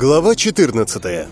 Глава 14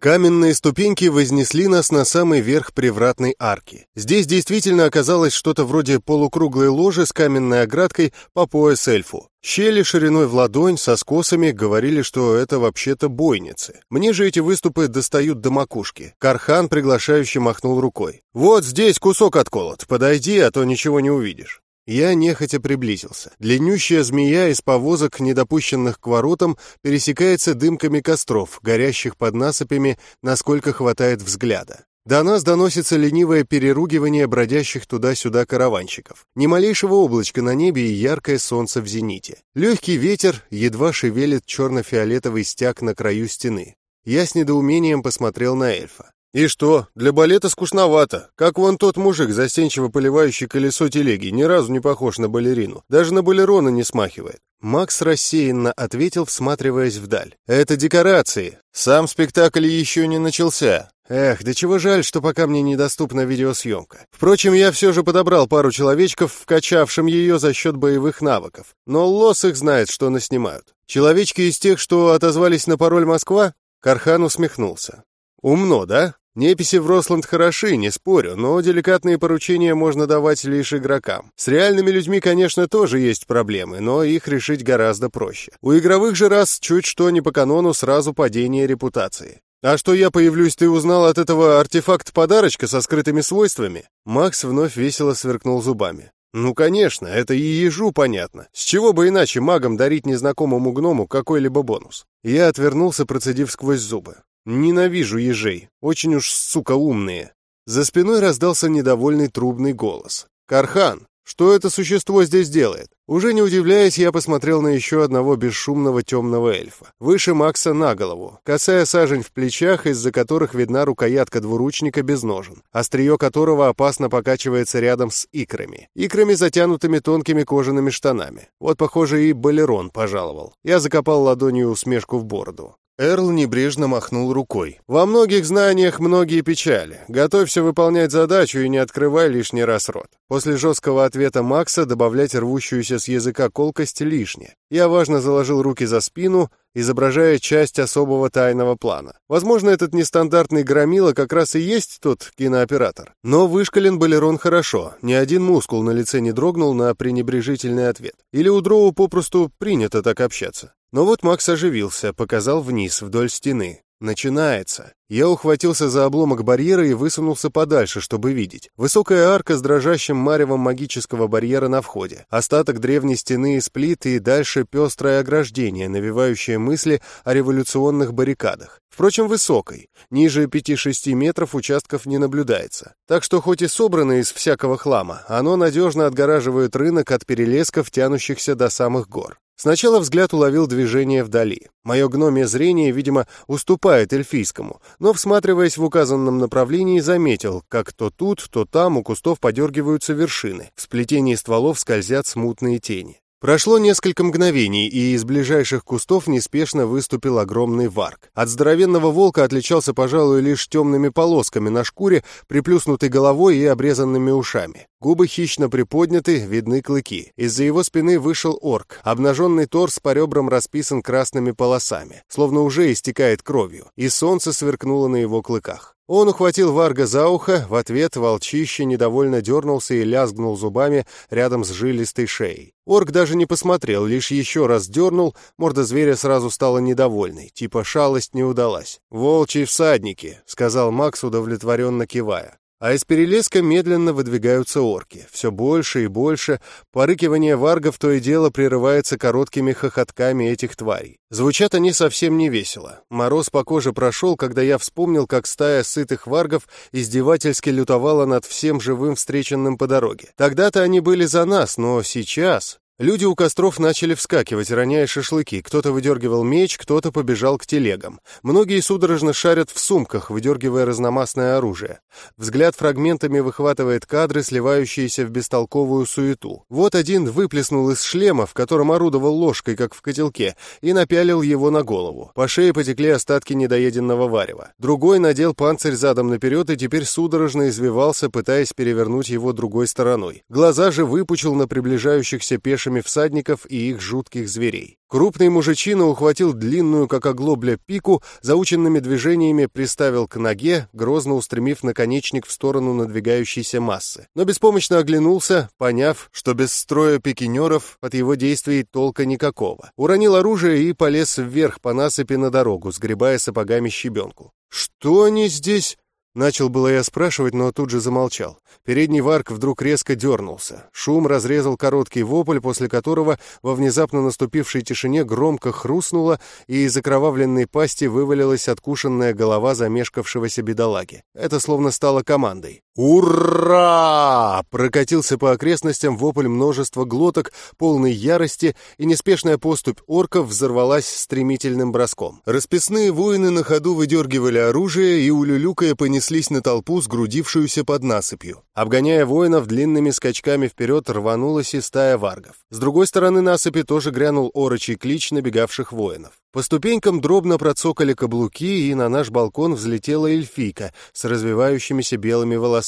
Каменные ступеньки вознесли нас на самый верх привратной арки. Здесь действительно оказалось что-то вроде полукруглой ложи с каменной оградкой по пояс эльфу. Щели шириной в ладонь, со скосами, говорили, что это вообще-то бойницы. Мне же эти выступы достают до макушки. Кархан приглашающе махнул рукой. «Вот здесь кусок отколот. Подойди, а то ничего не увидишь». Я нехотя приблизился. Длиннющая змея из повозок, недопущенных к воротам, пересекается дымками костров, горящих под насыпями, насколько хватает взгляда. До нас доносится ленивое переругивание бродящих туда-сюда караванщиков. Ни малейшего облачка на небе и яркое солнце в зените. Легкий ветер едва шевелит черно-фиолетовый стяг на краю стены. Я с недоумением посмотрел на эльфа. «И что? Для балета скучновато. Как вон тот мужик, застенчиво поливающий колесо телеги, ни разу не похож на балерину. Даже на балерона не смахивает». Макс рассеянно ответил, всматриваясь вдаль. «Это декорации. Сам спектакль еще не начался. Эх, да чего жаль, что пока мне недоступна видеосъемка. Впрочем, я все же подобрал пару человечков, вкачавшим ее за счет боевых навыков. Но Лос их знает, что наснимают. Человечки из тех, что отозвались на пароль «Москва»?» Кархан усмехнулся. «Умно, да? Неписи в Росланд хороши, не спорю, но деликатные поручения можно давать лишь игрокам. С реальными людьми, конечно, тоже есть проблемы, но их решить гораздо проще. У игровых же раз чуть что не по канону сразу падение репутации. «А что я появлюсь, ты узнал от этого артефакт-подарочка со скрытыми свойствами?» Макс вновь весело сверкнул зубами. «Ну, конечно, это и ежу понятно. С чего бы иначе магам дарить незнакомому гному какой-либо бонус?» Я отвернулся, процедив сквозь зубы. Ненавижу ежей, очень уж, сука, умные. За спиной раздался недовольный трубный голос. «Кархан, что это существо здесь делает?» Уже не удивляясь, я посмотрел на еще одного бесшумного темного эльфа. Выше Макса на голову, касая сажень в плечах, из-за которых видна рукоятка двуручника без ножен, острие которого опасно покачивается рядом с икрами. Икрами, затянутыми тонкими кожаными штанами. Вот, похоже, и балерон пожаловал. Я закопал ладонью усмешку в бороду. Эрл небрежно махнул рукой. «Во многих знаниях многие печали. Готовься выполнять задачу и не открывай лишний раз рот». После жесткого ответа Макса добавлять рвущуюся с языка колкость лишнее. Я важно заложил руки за спину, изображая часть особого тайного плана. Возможно, этот нестандартный громила как раз и есть тот кинооператор. Но вышкален Балерон хорошо, ни один мускул на лице не дрогнул на пренебрежительный ответ. Или у Дроу попросту принято так общаться. Но вот Макс оживился, показал вниз, вдоль стены. Начинается. Я ухватился за обломок барьера и высунулся подальше, чтобы видеть. Высокая арка с дрожащим маревом магического барьера на входе. Остаток древней стены из плит и дальше пестрое ограждение, навевающее мысли о революционных баррикадах. Впрочем, высокой. Ниже 5-6 метров участков не наблюдается. Так что хоть и собрано из всякого хлама, оно надежно отгораживает рынок от перелесков, тянущихся до самых гор. Сначала взгляд уловил движение вдали. Мое гномие зрение, видимо, уступает эльфийскому, но, всматриваясь в указанном направлении, заметил, как то тут, то там у кустов подергиваются вершины, в сплетении стволов скользят смутные тени. Прошло несколько мгновений, и из ближайших кустов неспешно выступил огромный варк. От здоровенного волка отличался, пожалуй, лишь темными полосками на шкуре, приплюснутой головой и обрезанными ушами. Губы хищно приподняты, видны клыки. Из-за его спины вышел орк. Обнаженный торс по ребрам расписан красными полосами, словно уже истекает кровью, и солнце сверкнуло на его клыках. Он ухватил Варга за ухо, в ответ волчище недовольно дернулся и лязгнул зубами рядом с жилистой шеей. Орк даже не посмотрел, лишь еще раз дернул, морда зверя сразу стала недовольной, типа шалость не удалась. «Волчьи всадники», — сказал Макс, удовлетворенно кивая. А из перелеска медленно выдвигаются орки. Все больше и больше. Порыкивание варгов то и дело прерывается короткими хохотками этих тварей. Звучат они совсем не весело. Мороз по коже прошел, когда я вспомнил, как стая сытых варгов издевательски лютовала над всем живым встреченным по дороге. Тогда-то они были за нас, но сейчас... Люди у костров начали вскакивать, роняя шашлыки. Кто-то выдергивал меч, кто-то побежал к телегам. Многие судорожно шарят в сумках, выдергивая разномастное оружие. Взгляд фрагментами выхватывает кадры, сливающиеся в бестолковую суету. Вот один выплеснул из шлема, в котором орудовал ложкой, как в котелке, и напялил его на голову. По шее потекли остатки недоеденного варева. Другой надел панцирь задом наперед и теперь судорожно извивался, пытаясь перевернуть его другой стороной. Глаза же выпучил на приближающихся пешими нападавшими всадников и их жутких зверей. Крупный мужичина ухватил длинную, как оглобля, пику, заученными движениями приставил к ноге, грозно устремив наконечник в сторону надвигающейся массы. Но беспомощно оглянулся, поняв, что без строя пикинеров от его действий толка никакого. Уронил оружие и полез вверх по насыпи на дорогу, сгребая сапогами щебенку. «Что они здесь?» Начал было я спрашивать, но тут же замолчал. Передний варк вдруг резко дернулся. Шум разрезал короткий вопль, после которого во внезапно наступившей тишине громко хрустнуло, и из окровавленной пасти вывалилась откушенная голова замешкавшегося бедолаги. Это словно стало командой. «Ура!» Прокатился по окрестностям вопль множества глоток, полной ярости, и неспешная поступь орков взорвалась стремительным броском. Расписные воины на ходу выдергивали оружие и, улюлюкая, понесли неслись на толпу, сгрудившуюся под насыпью. Обгоняя воинов, длинными скачками вперед рванулась и стая варгов. С другой стороны насыпи тоже грянул орочий клич набегавших воинов. По ступенькам дробно процокали каблуки, и на наш балкон взлетела эльфийка с развивающимися белыми волосами.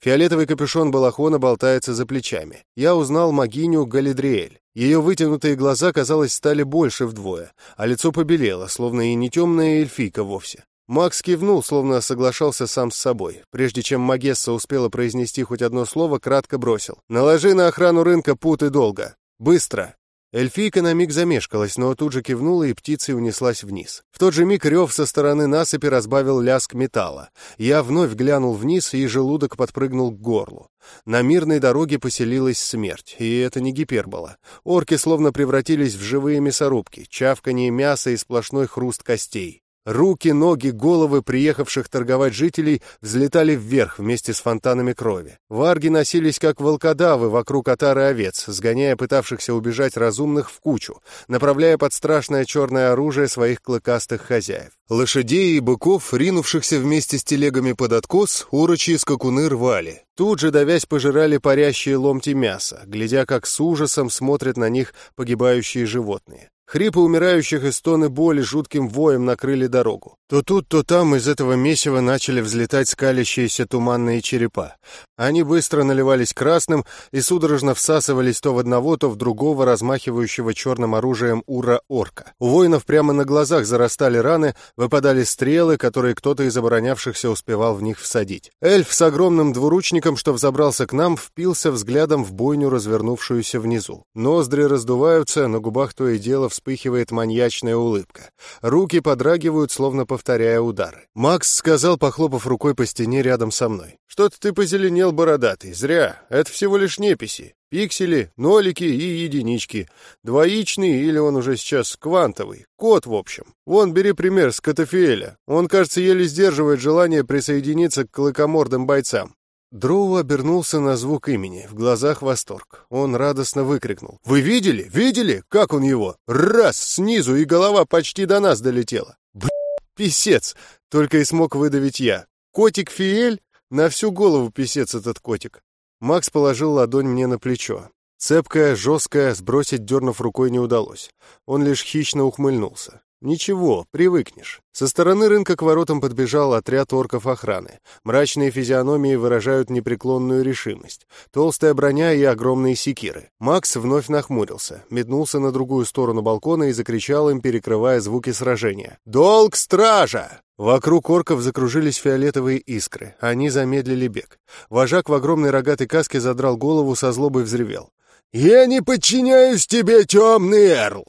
Фиолетовый капюшон балахона болтается за плечами. Я узнал магиню Галидриэль. Ее вытянутые глаза, казалось, стали больше вдвое, а лицо побелело, словно и не темная эльфийка вовсе. Макс кивнул, словно соглашался сам с собой. Прежде чем Магесса успела произнести хоть одно слово, кратко бросил. «Наложи на охрану рынка путы долго. Быстро!» Эльфийка на миг замешкалась, но тут же кивнула и птицей унеслась вниз. В тот же миг рев со стороны насыпи разбавил ляск металла. Я вновь глянул вниз, и желудок подпрыгнул к горлу. На мирной дороге поселилась смерть, и это не гипербола. Орки словно превратились в живые мясорубки, чавканье мяса и сплошной хруст костей. Руки, ноги, головы приехавших торговать жителей взлетали вверх вместе с фонтанами крови. Варги носились как волкодавы вокруг отары овец, сгоняя пытавшихся убежать разумных в кучу, направляя под страшное черное оружие своих клыкастых хозяев. Лошадей и быков, ринувшихся вместе с телегами под откос, урочи и скакуны рвали. Тут же, давясь, пожирали парящие ломти мяса, глядя, как с ужасом смотрят на них погибающие животные. Хрипы умирающих и стоны боли жутким воем накрыли дорогу. То тут, то там из этого месива начали взлетать скалящиеся туманные черепа. Они быстро наливались красным и судорожно всасывались то в одного, то в другого размахивающего черным оружием ура-орка. У воинов прямо на глазах зарастали раны, выпадали стрелы, которые кто-то из оборонявшихся успевал в них всадить. Эльф с огромным двуручником, что взобрался к нам, впился взглядом в бойню, развернувшуюся внизу. Ноздри раздуваются, на губах то и дело вспыхивает маньячная улыбка. Руки подрагивают, словно повторяя удары. Макс сказал, похлопав рукой по стене рядом со мной. «Что-то ты позеленел, бородатый. Зря. Это всего лишь неписи. Пиксели, нолики и единички. Двоичный или он уже сейчас квантовый. Код, в общем. Вон, бери пример с Катафиэля. Он, кажется, еле сдерживает желание присоединиться к клыкомордым бойцам. Дроу обернулся на звук имени, в глазах восторг. Он радостно выкрикнул. «Вы видели? Видели? Как он его? Раз, снизу, и голова почти до нас долетела. Б***, писец!» Только и смог выдавить я. «Котик Фиэль? На всю голову писец этот котик». Макс положил ладонь мне на плечо. Цепкая, жесткая, сбросить дернув рукой не удалось. Он лишь хищно ухмыльнулся. «Ничего, привыкнешь». Со стороны рынка к воротам подбежал отряд орков охраны. Мрачные физиономии выражают непреклонную решимость. Толстая броня и огромные секиры. Макс вновь нахмурился, метнулся на другую сторону балкона и закричал им, перекрывая звуки сражения. «Долг стража!» Вокруг орков закружились фиолетовые искры. Они замедлили бег. Вожак в огромной рогатой каске задрал голову, со злобой взревел. «Я не подчиняюсь тебе, темный эрл!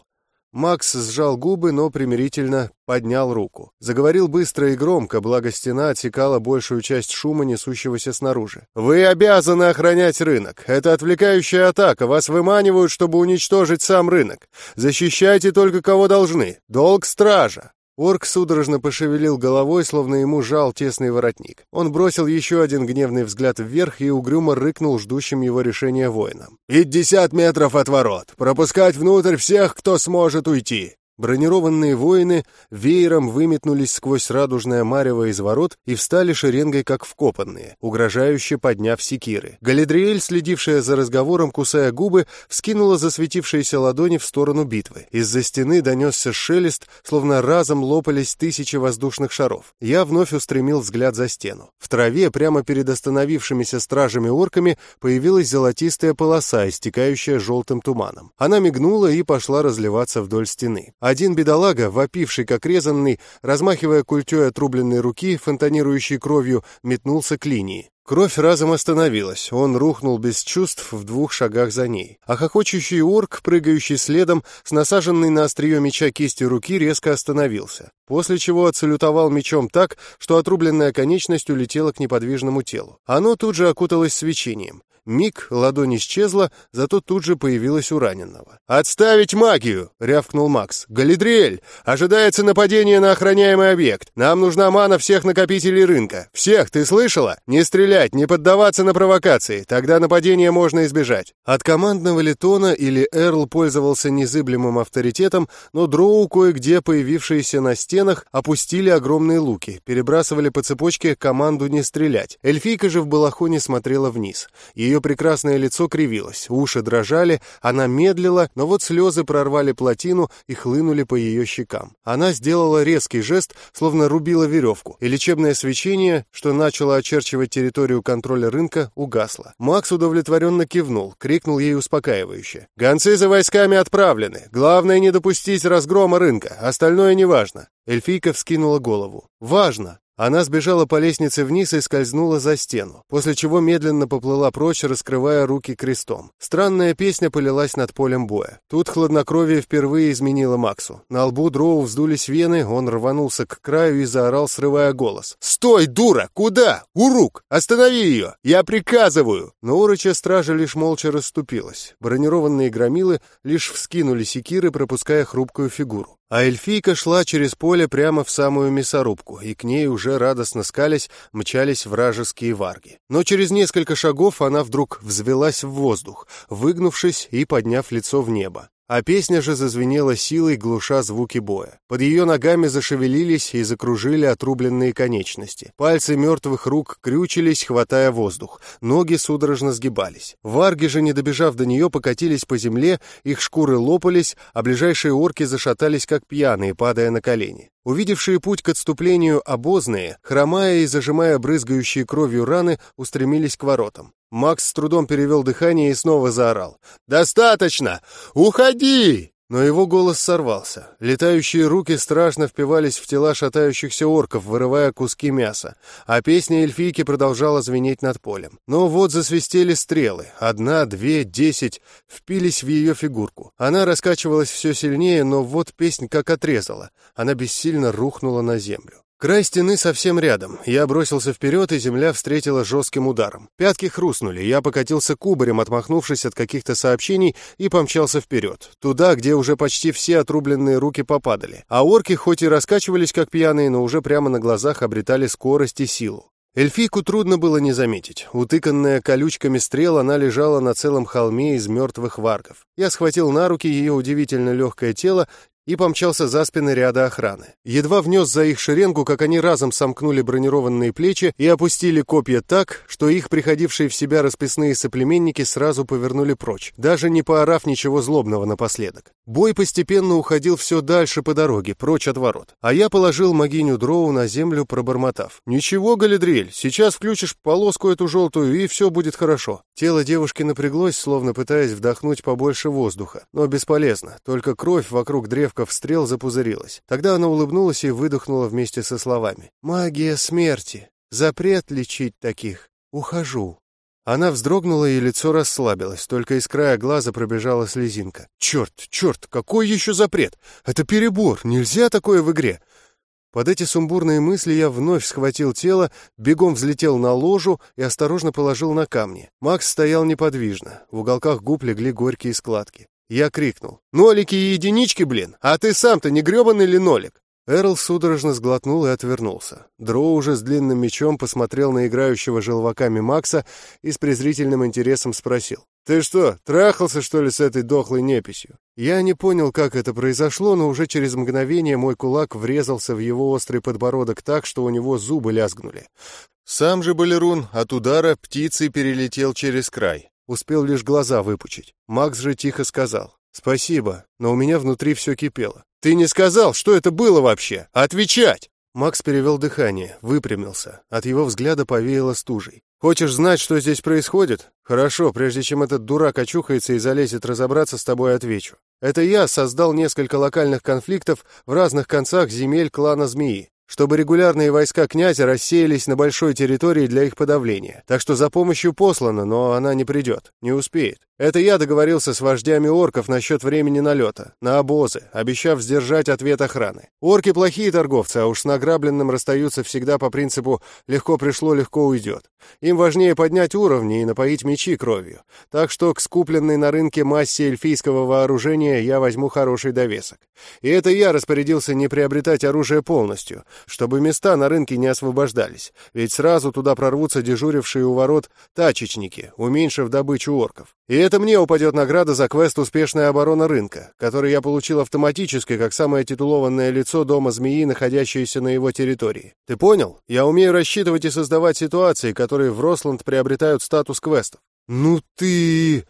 Макс сжал губы, но примирительно поднял руку. Заговорил быстро и громко, благо стена отсекала большую часть шума, несущегося снаружи. «Вы обязаны охранять рынок. Это отвлекающая атака. Вас выманивают, чтобы уничтожить сам рынок. Защищайте только кого должны. Долг стража. Орк судорожно пошевелил головой, словно ему жал тесный воротник. Он бросил еще один гневный взгляд вверх и угрюмо рыкнул ждущим его решения воинам. «Пятьдесят метров от ворот! Пропускать внутрь всех, кто сможет уйти!» Бронированные воины веером выметнулись сквозь радужное марево из ворот и встали шеренгой, как вкопанные, угрожающе подняв секиры. Галидриэль, следившая за разговором, кусая губы, вскинула засветившиеся ладони в сторону битвы. Из-за стены донесся шелест, словно разом лопались тысячи воздушных шаров. Я вновь устремил взгляд за стену. В траве, прямо перед остановившимися стражами-орками, появилась золотистая полоса, истекающая желтым туманом. Она мигнула и пошла разливаться вдоль стены. Один бедолага, вопивший как резанный, размахивая культей отрубленной руки, фонтанирующей кровью, метнулся к линии. Кровь разом остановилась, он рухнул без чувств в двух шагах за ней. А хохочущий орк, прыгающий следом, с насаженной на острие меча кистью руки, резко остановился, после чего отсалютовал мечом так, что отрубленная конечность улетела к неподвижному телу. Оно тут же окуталось свечением. Миг, ладонь исчезла, зато тут же появилась у раненого. «Отставить магию!» — рявкнул Макс. «Галидриэль! Ожидается нападение на охраняемый объект. Нам нужна мана всех накопителей рынка. Всех, ты слышала? Не стрелять, не поддаваться на провокации. Тогда нападение можно избежать». От командного литона или Эрл пользовался незыблемым авторитетом, но дроу, кое-где появившиеся на стенах, опустили огромные луки, перебрасывали по цепочке команду не стрелять. Эльфийка же в балахоне смотрела вниз. Ее прекрасное лицо кривилось, уши дрожали, она медлила, но вот слезы прорвали плотину и хлынули по ее щекам. Она сделала резкий жест, словно рубила веревку, и лечебное свечение, что начало очерчивать территорию контроля рынка, угасло. Макс удовлетворенно кивнул, крикнул ей успокаивающе. «Гонцы за войсками отправлены. Главное не допустить разгрома рынка, остальное неважно». Эльфийка вскинула голову. «Важно!» Она сбежала по лестнице вниз и скользнула за стену, после чего медленно поплыла прочь, раскрывая руки крестом. Странная песня полилась над полем боя. Тут хладнокровие впервые изменило Максу. На лбу Дроу вздулись вены, он рванулся к краю и заорал, срывая голос. «Стой, дура! Куда? Урук! Останови ее! Я приказываю!» Но уроча стража лишь молча расступилась. Бронированные громилы лишь вскинули секиры, пропуская хрупкую фигуру. А эльфийка шла через поле прямо в самую мясорубку, и к ней уже радостно скались мчались вражеские варги. Но через несколько шагов она вдруг взвелась в воздух, выгнувшись и подняв лицо в небо. А песня же зазвенела силой, глуша звуки боя. Под ее ногами зашевелились и закружили отрубленные конечности. Пальцы мертвых рук крючились, хватая воздух. Ноги судорожно сгибались. Варги же, не добежав до нее, покатились по земле, их шкуры лопались, а ближайшие орки зашатались, как пьяные, падая на колени. Увидевшие путь к отступлению обозные, хромая и зажимая брызгающие кровью раны, устремились к воротам. Макс с трудом перевел дыхание и снова заорал. «Достаточно! Уходи!» Но его голос сорвался. Летающие руки страшно впивались в тела шатающихся орков, вырывая куски мяса, а песня эльфийки продолжала звенеть над полем. Но вот засвистели стрелы. Одна, две, десять впились в ее фигурку. Она раскачивалась все сильнее, но вот песнь как отрезала. Она бессильно рухнула на землю. Край стены совсем рядом. Я бросился вперед, и земля встретила жестким ударом. Пятки хрустнули, я покатился кубарем, отмахнувшись от каких-то сообщений, и помчался вперед. Туда, где уже почти все отрубленные руки попадали. А орки хоть и раскачивались как пьяные, но уже прямо на глазах обретали скорость и силу. Эльфийку трудно было не заметить. Утыканная колючками стрел, она лежала на целом холме из мертвых варгов. Я схватил на руки ее удивительно легкое тело и помчался за спины ряда охраны. Едва внес за их шеренгу, как они разом сомкнули бронированные плечи и опустили копья так, что их приходившие в себя расписные соплеменники сразу повернули прочь, даже не поорав ничего злобного напоследок. Бой постепенно уходил все дальше по дороге, прочь от ворот. А я положил могиню Дроу на землю, пробормотав. «Ничего, Галидрель, сейчас включишь полоску эту желтую, и все будет хорошо». Тело девушки напряглось, словно пытаясь вдохнуть побольше воздуха. Но бесполезно, только кровь вокруг древков стрел запузырилась. Тогда она улыбнулась и выдохнула вместе со словами. «Магия смерти! Запрет лечить таких! Ухожу!» Она вздрогнула, и лицо расслабилось, только из края глаза пробежала слезинка. «Черт, черт, какой еще запрет? Это перебор, нельзя такое в игре!» Под эти сумбурные мысли я вновь схватил тело, бегом взлетел на ложу и осторожно положил на камни. Макс стоял неподвижно, в уголках губ легли горькие складки. Я крикнул. «Нолики и единички, блин! А ты сам-то не гребаный ли нолик?» Эрл судорожно сглотнул и отвернулся. Дроу уже с длинным мечом посмотрел на играющего желваками Макса и с презрительным интересом спросил. Ты что, трахался, что ли, с этой дохлой неписью? Я не понял, как это произошло, но уже через мгновение мой кулак врезался в его острый подбородок так, что у него зубы лязгнули. Сам же балерун от удара птицей перелетел через край. Успел лишь глаза выпучить. Макс же тихо сказал. «Спасибо, но у меня внутри все кипело». «Ты не сказал, что это было вообще? Отвечать!» Макс перевел дыхание, выпрямился. От его взгляда повеяло стужей. «Хочешь знать, что здесь происходит? Хорошо, прежде чем этот дурак очухается и залезет разобраться с тобой, отвечу. Это я создал несколько локальных конфликтов в разных концах земель клана Змеи чтобы регулярные войска князя рассеялись на большой территории для их подавления. Так что за помощью послана, но она не придет, не успеет. Это я договорился с вождями орков насчет времени налета, на обозы, обещав сдержать ответ охраны. Орки плохие торговцы, а уж с награбленным расстаются всегда по принципу «легко пришло, легко уйдет». Им важнее поднять уровни и напоить мечи кровью. Так что к скупленной на рынке массе эльфийского вооружения я возьму хороший довесок. И это я распорядился не приобретать оружие полностью, чтобы места на рынке не освобождались, ведь сразу туда прорвутся дежурившие у ворот тачечники, уменьшив добычу орков. И это мне упадет награда за квест «Успешная оборона рынка», который я получил автоматически, как самое титулованное лицо Дома Змеи, находящееся на его территории. Ты понял? Я умею рассчитывать и создавать ситуации, которые в Росланд приобретают статус квестов. Ну ты...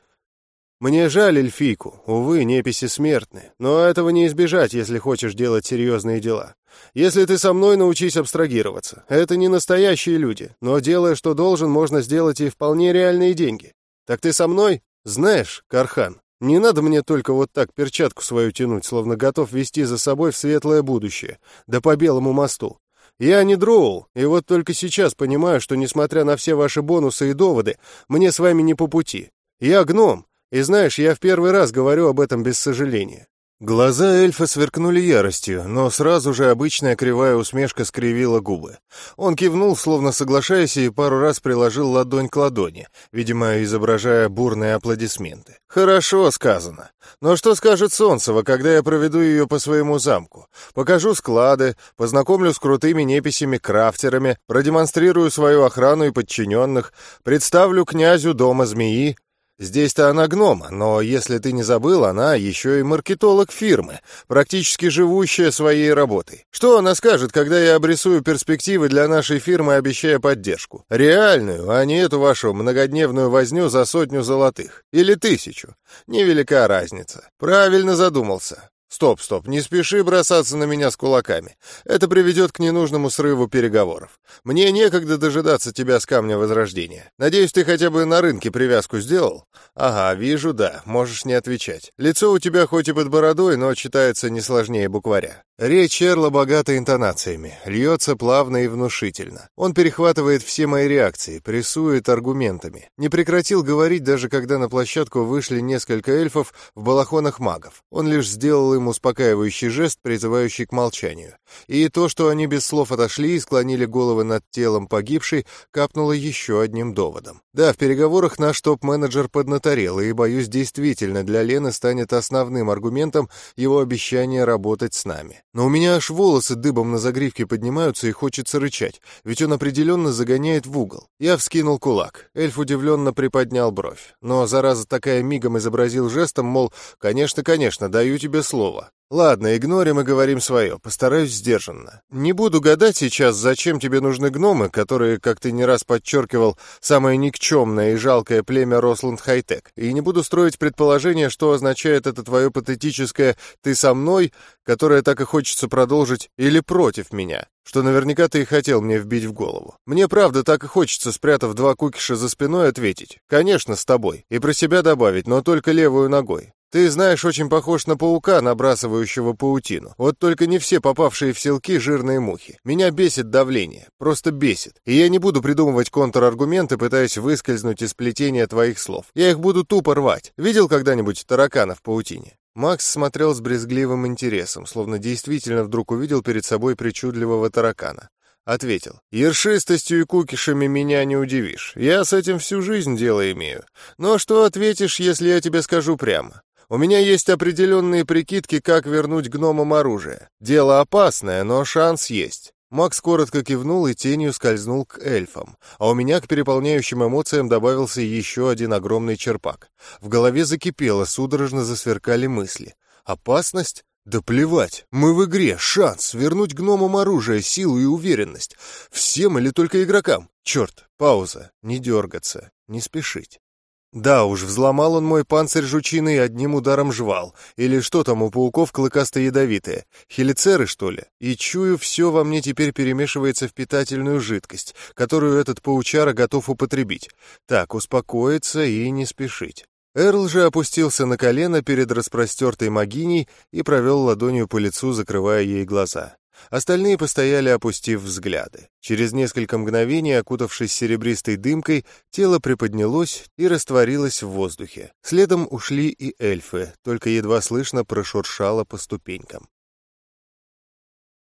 Мне жаль эльфийку, увы, неписи смертны, но этого не избежать, если хочешь делать серьезные дела. Если ты со мной, научись абстрагироваться. Это не настоящие люди, но делая, что должен, можно сделать и вполне реальные деньги. Так ты со мной? Знаешь, Кархан, не надо мне только вот так перчатку свою тянуть, словно готов вести за собой в светлое будущее, да по белому мосту. Я не дроул, и вот только сейчас понимаю, что, несмотря на все ваши бонусы и доводы, мне с вами не по пути. Я гном, и знаешь, я в первый раз говорю об этом без сожаления. Глаза эльфа сверкнули яростью, но сразу же обычная кривая усмешка скривила губы. Он кивнул, словно соглашаясь, и пару раз приложил ладонь к ладони, видимо, изображая бурные аплодисменты. «Хорошо сказано. Но что скажет Солнцева, когда я проведу ее по своему замку? Покажу склады, познакомлю с крутыми неписями-крафтерами, продемонстрирую свою охрану и подчиненных, представлю князю дома змеи, Здесь-то она гнома, но если ты не забыл, она еще и маркетолог фирмы, практически живущая своей работой. Что она скажет, когда я обрисую перспективы для нашей фирмы, обещая поддержку? Реальную, а не эту вашу многодневную возню за сотню золотых. Или тысячу. Невелика разница. Правильно задумался. Стоп, стоп, не спеши бросаться на меня с кулаками. Это приведет к ненужному срыву переговоров. Мне некогда дожидаться тебя с камня возрождения. Надеюсь, ты хотя бы на рынке привязку сделал? Ага, вижу, да, можешь не отвечать. Лицо у тебя хоть и под бородой, но читается не сложнее букваря. Речь Эрла богата интонациями, льется плавно и внушительно. Он перехватывает все мои реакции, прессует аргументами. Не прекратил говорить, даже когда на площадку вышли несколько эльфов в балахонах магов. Он лишь сделал им успокаивающий жест, призывающий к молчанию. И то, что они без слов отошли и склонили головы над телом погибшей, капнуло еще одним доводом. Да, в переговорах наш топ-менеджер поднаторел, и, боюсь, действительно для Лены станет основным аргументом его обещание работать с нами. Но у меня аж волосы дыбом на загривке поднимаются и хочется рычать, ведь он определенно загоняет в угол. Я вскинул кулак. Эльф удивленно приподнял бровь. Но, зараза такая, мигом изобразил жестом, мол, «Конечно, конечно, даю тебе слово». Ладно, игнорим и говорим свое, постараюсь сдержанно. Не буду гадать сейчас, зачем тебе нужны гномы, которые, как ты не раз подчеркивал, самое никчемное и жалкое племя Росланд Хайтек, и не буду строить предположение, что означает это твое патетическое «ты со мной», которое так и хочется продолжить, или «против меня», что наверняка ты и хотел мне вбить в голову. Мне правда так и хочется, спрятав два кукиша за спиной, ответить «конечно, с тобой», и про себя добавить, но только левую ногой. Ты, знаешь, очень похож на паука, набрасывающего паутину. Вот только не все попавшие в селки жирные мухи. Меня бесит давление. Просто бесит. И я не буду придумывать контраргументы, пытаясь выскользнуть из плетения твоих слов. Я их буду тупо рвать. Видел когда-нибудь таракана в паутине? Макс смотрел с брезгливым интересом, словно действительно вдруг увидел перед собой причудливого таракана. Ответил. «Ершистостью и кукишами меня не удивишь. Я с этим всю жизнь дело имею. Но что ответишь, если я тебе скажу прямо? У меня есть определенные прикидки, как вернуть гномам оружие. Дело опасное, но шанс есть. Макс коротко кивнул и тенью скользнул к эльфам, а у меня к переполняющим эмоциям добавился еще один огромный черпак. В голове закипело, судорожно засверкали мысли. Опасность? Да плевать, мы в игре, шанс вернуть гномам оружие, силу и уверенность. Всем или только игрокам? Черт, пауза, не дергаться, не спешить. Да уж, взломал он мой панцирь жучины одним ударом жвал. Или что там у пауков клыкасто-ядовитые? Хелицеры, что ли? И чую, все во мне теперь перемешивается в питательную жидкость, которую этот паучара готов употребить. Так, успокоиться и не спешить. Эрл же опустился на колено перед распростертой могиней и провел ладонью по лицу, закрывая ей глаза. Остальные постояли, опустив взгляды. Через несколько мгновений, окутавшись серебристой дымкой, тело приподнялось и растворилось в воздухе. Следом ушли и эльфы, только едва слышно прошуршало по ступенькам.